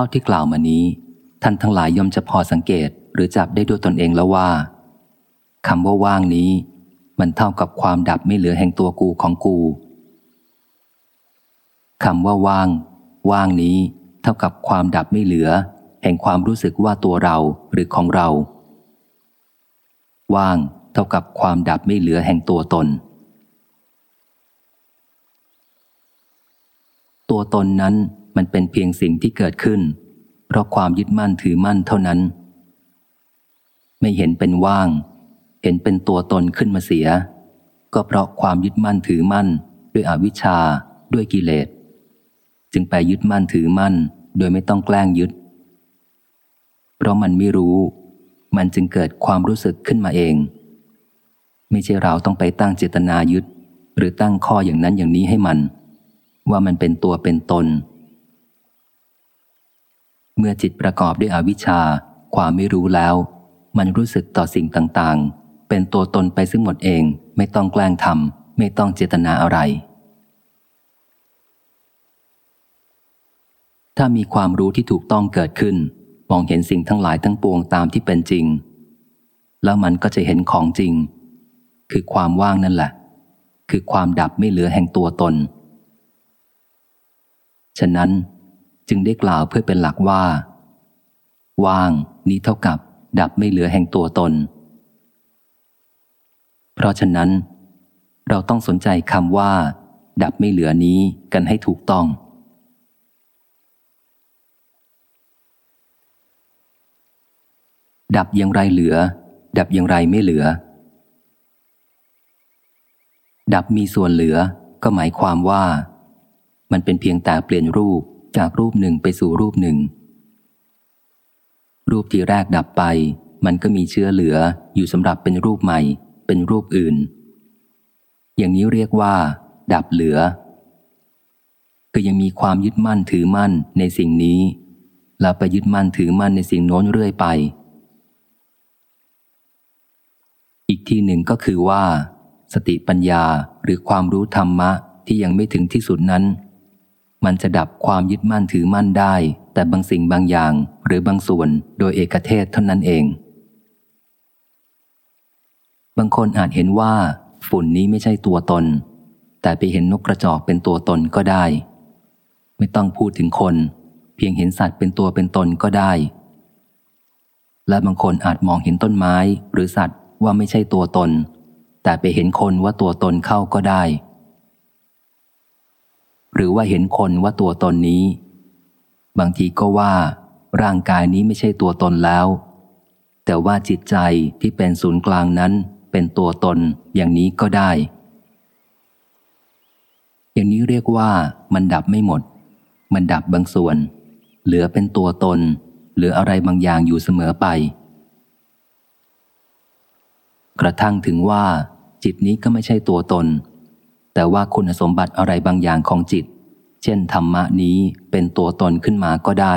ท่าที่กล่าวมานี้ ท่านทั้งหลายย่อมจะพอสังเกตหรือจับได้ด้วยตนเองแล้วว่าคำว่าว่างนี้ มันเท่ากับความดับไม่เหลือแห่งตัวกูของกูคำว่าว่าง ว่างนี้ เท่ากับความดับไม่เหลือ แห่งความรู้สึกว่าตัวเราหรือของเรา ว่าง เท่ากับความดับไม่เหลือแห่งตัวตน ตัวตนนั้น มันเป็นเพียงสิ่งที่เกิดขึ้น เพราะความยึดมั่นถือมั่นเท่านั้น ไม่เห็นเป็นว่าง เห็นเป็นตัวตนขึ้นมาเสีย ก็เพราะความยึดมั่นถือมั่น ด้วยอวิชชา ด้วยกิเลส จึงไปยึดมั่นถือมั่น โดยไม่ต้องแกล้งยึด เพราะมันไม่รู้ มันจึงเกิดความรู้สึกขึ้นมาเอง ไม่ใช่เราต้องไปตั้งเจตนายึด หรือตั้งข้ออย่างนั้นอย่างนี้ให้มันว่ามันเป็นตัวเป็นตน เมื่อจิตประกอบด้วยอวิชชา ความไม่รู้แล้ว มันรู้สึกต่อสิ่งต่างๆ เป็นตัวตนไปซึ่งหมดเอง ไม่ต้องแกล้งทำไม่ต้องเจตนาอะไร ถ้ามีความรู้ที่ถูกต้องเกิดขึ้น มองเห็นสิ่งทั้งหลายทั้งปวงตามที่เป็นจริง แล้วมันก็จะเห็นของจริง คือความว่างนั่นแหละ คือความดับไม่เหลือแห่งตัวตน ฉะนั้น จึงได้กล่าวเพื่อเป็นหลักว่า ว่างนี้เท่ากับ ดับไม่เหลือแห่งตัวตน เพราะฉะนั้น เราต้องสนใจคำว่า ดับไม่เหลือนี้กันให้ถูกต้อง ดับอย่างไรเหลือ ดับอย่างไรไม่เหลือ ดับมีส่วนเหลือก็หมายความว่า มันเป็นเพียงแต่เปลี่ยนรูป จากรูปหนึ่งไปสู่รูปหนึ่ง รูปที่แรกดับไป มันก็มีเชื้อเหลืออยู่สำหรับเป็นรูปใหม่ เป็นรูปอื่น อย่างนี้เรียกว่า ดับเหลือ คือยังมีความยึดมั่นถือมั่นในสิ่งนี้ แล้วไปยึดมั่นถือมั่นในสิ่งโน้นเรื่อยไป อีกที่หนึ่งก็คือว่า สติปัญญาหรือความรู้ธรรมะที่ยังไม่ถึงที่สุดนั้น มันจะดับความยึดมั่นถือมั่นได้ แต่บางสิ่งบางอย่างหรือบางส่วนโดยเอกเทศเท่านั้นเอง บางคนอาจเห็นว่า ฝุ่นนี้ไม่ใช่ตัวตน แต่ไปเห็นนกกระจอกเป็นตัวตนก็ได้ ไม่ต้องพูดถึงคน เพียงเห็นสัตว์เป็นตัวเป็นตนก็ได้ และบางคนอาจมองเห็นต้นไม้หรือสัตว์ว่าไม่ใช่ตัวตน แต่ไปเห็นคนว่าตัวตนเข้าก็ได้ หรือว่าเห็นคนว่าตัวตนนี้ บางทีก็ว่า ร่างกายนี้ไม่ใช่ตัวตนแล้ว แต่ว่าจิตใจที่เป็นศูนย์กลางนั้นเป็นตัวตนอย่างนี้ก็ได้ อย่างนี้เรียกว่ามันดับไม่หมด มันดับบางส่วน เหลือเป็นตัวตน เหลืออะไรบางอย่างอยู่เสมอไป กระทั่งถึงว่า จิตนี้ก็ไม่ใช่ตัวตน แต่ว่าคุณสมบัติอะไรบางอย่างของจิต เช่นธรรมะนี้เป็นตัวตนขึ้นมาก็ได้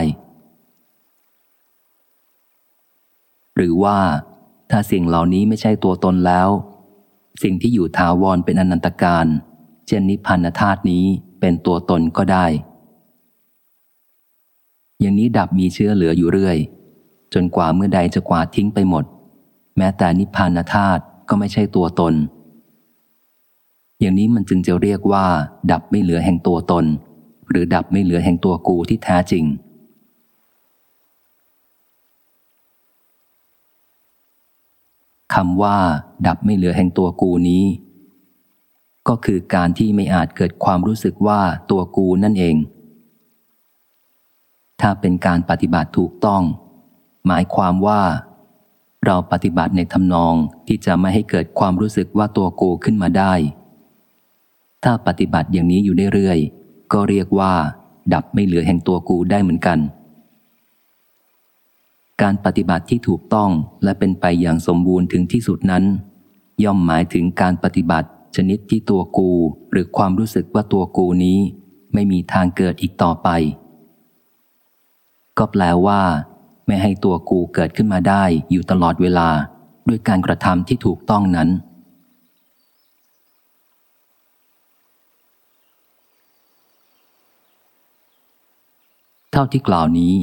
หรือว่า ถ้าสิ่งเหล่านี้ไม่ใช่ตัวตนแล้ว สิ่งที่อยู่ถาวรเป็นอนันตการ เช่นนิพพานธาตุนี้เป็นตัวตนก็ได้ อย่างนี้ดับมีเชื้อเหลืออยู่เรื่อย จนกว่าเมื่อใดจะกวาดทิ้งไปหมด แม้แต่นิพพานธาตุก็ไม่ใช่ตัวตน อย่างนี้มันจึงจะเรียกว่า ดับไม่เหลือแห่งตัวตน หรือดับไม่เหลือแห่งตัวกูที่แท้จริง คำว่า ดับไม่เหลือแห่งตัวกูนี้ ก็คือการที่ไม่อาจเกิดความรู้สึกว่าตัวกูนั่นเอง ถ้าเป็นการปฏิบัติถูกต้อง หมายความว่าเราปฏิบัติในทำนองที่จะไม่ให้เกิดความรู้สึกว่าตัวกูขึ้นมาได้ ถ้าปฏิบัติอย่างนี้อยู่เรื่อยๆก็เรียกว่า ดับไม่เหลือแห่งตัวกูได้เหมือนกัน การปฏิบัติที่ถูกต้องและเป็นไปอย่างสมบูรณ์ถึงที่สุดนั้น ย่อมหมายถึงการปฏิบัติ ชนิดที่ตัวกู หรือความรู้สึกว่าตัวกูนี้ ไม่มีทางเกิดอีกต่อไป ก็แปลว่า ไม่ให้ตัวกูเกิดขึ้นมาได้อยู่ตลอดเวลา ด้วยการกระทำที่ถูกต้องนั้น เท่าที่กล่าวนี้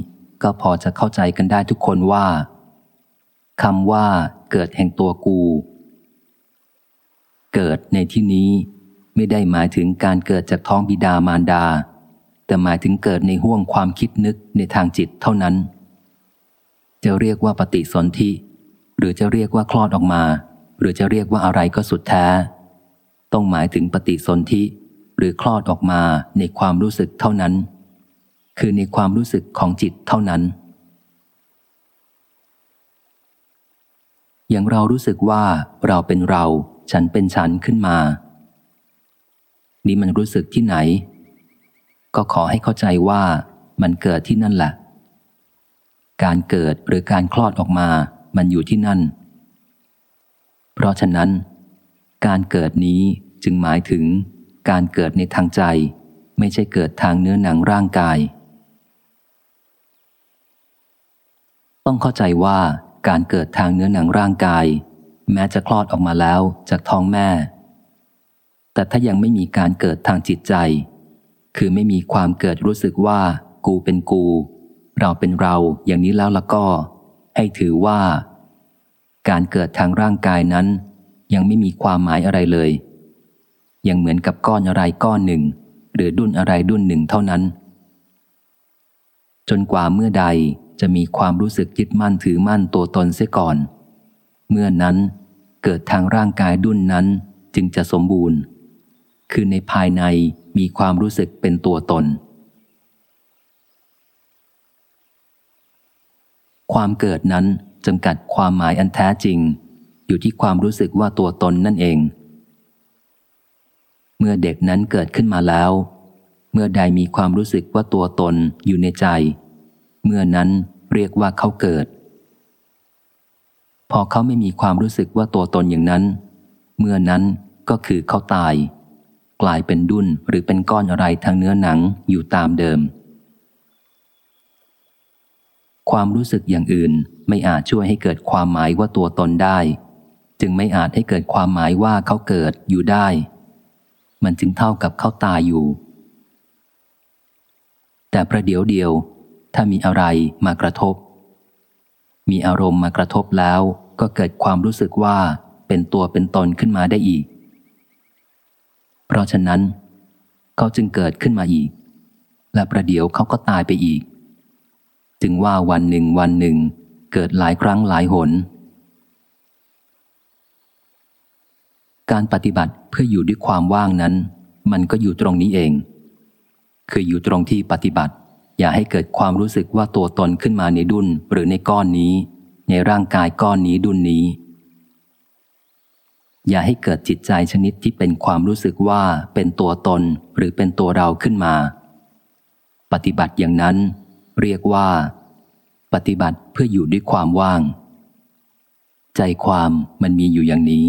ก็พอจะเข้าใจกันได้ทุกคนว่าคำว่าเกิดแห่งตัวกู เกิดในที่นี้ไม่ได้หมายถึงการเกิดจากท้องบิดามารดา แต่หมายถึงเกิดในห่วงความคิดนึกในทางจิตเท่านั้น จะเรียกว่าปฏิสนธิ หรือจะเรียกว่าคลอดออกมา หรือจะเรียกว่าอะไรก็สุดแท้ ต้องหมายถึงปฏิสนธิ หรือคลอดออกมาในความรู้สึกเท่านั้น คือในความรู้สึกของจิตเท่านั้น อย่างเรารู้สึกว่าเราเป็นเรา ฉันเป็นฉันขึ้นมา นี่มันรู้สึกที่ไหน ก็ขอให้เข้าใจว่ามันเกิดที่นั่นแหละ การเกิดหรือการคลอดออกมา มันอยู่ที่นั่น เพราะฉะนั้น การเกิดนี้จึงหมายถึงการเกิดในทางใจ ไม่ใช่เกิดทางเนื้อหนังร่างกาย ต้องเข้าใจว่าการเกิดทางเนื้อหนังร่างกาย แม้จะคลอดออกมาแล้วจากท้องแม่ แต่ถ้ายังไม่มีการเกิดทางจิตใจ คือไม่มีความเกิดรู้สึกว่า กูเป็นกู เราเป็นเราอย่างนี้แล้วละก็ ให้ถือว่า การเกิดทางร่างกายนั้น ยังไม่มีความหมายอะไรเลย ยังเหมือนกับก้อนอะไรก้อนหนึ่ง หรือดุนอะไรดุนหนึ่งเท่านั้น จนกว่าเมื่อใด จะมีความรู้สึกยึดมั่นถือมั่นตัวตนเสียก่อน เมื่อนั้นเกิดทางร่างกายดุนนั้นจึงจะสมบูรณ์ คือในภายในมีความรู้สึกเป็นตัวตน ความเกิดนั้นจำกัดความหมายอันแท้จริง อยู่ที่ความรู้สึกว่าตัวตนนั่นเอง เมื่อเด็กนั้นเกิดขึ้นมาแล้ว เมื่อใดมีความรู้สึกว่าตัวตนอยู่ในใจ เมื่อนั้นเรียกว่าเขาเกิด พอเขาไม่มีความรู้สึกว่าตัวตนอย่างนั้น เมื่อนั้นก็คือเขาตาย กลายเป็นดุนหรือเป็นก้อนอะไรทางเนื้อหนังอยู่ตามเดิม ความรู้สึกอย่างอื่นไม่อาจช่วยให้เกิดความหมายว่าตัวตนได้ จึงไม่อาจให้เกิดความหมายว่าเขาเกิดอยู่ได้ มันจึงเท่ากับเขาตายอยู่ แต่ประเดี๋ยวเดียว ถ้ามีอะไรมากระทบ มีอารมณ์มากระทบแล้วก็เกิดความรู้สึกว่าเป็นตัวเป็นตนขึ้นมาได้อีก เพราะฉะนั้น เขาจึงเกิดขึ้นมาอีก และประเดี๋ยวเขาก็ตายไปอีก จึงว่าวันหนึ่งวันหนึ่ง เกิดหลายครั้งหลายหน การปฏิบัติเพื่ออยู่ด้วยความว่างนั้น มันก็อยู่ตรงนี้เอง คืออยู่ตรงที่ปฏิบัติ อย่าให้เกิดความรู้สึกว่าตัวตนขึ้นมาในดุนหรือในก้อนนี้ ในร่างกายก้อนนี้ดุนนี้ อย่าให้เกิดจิตใจชนิดที่เป็นความรู้สึกว่าเป็นตัวตนหรือเป็นตัวเราขึ้นมา ปฏิบัติอย่างนั้น เรียกว่า ปฏิบัติเพื่ออยู่ด้วยความว่าง ใจความมันมีอยู่อย่างนี้